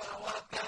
وكفى